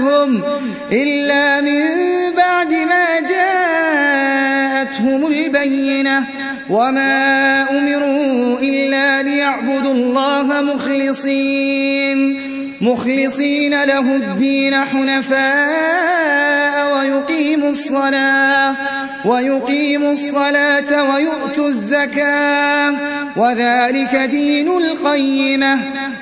جاءتهم إلا من بعد ما جاءتهم البينة وما أمروا إلا ليعبدوا الله مخلصين مخلصين له الدين حنفاء ويقيموا الصلاة ويقيموا الصلاة ويؤتوا الزكاة وذلك دين القيمة.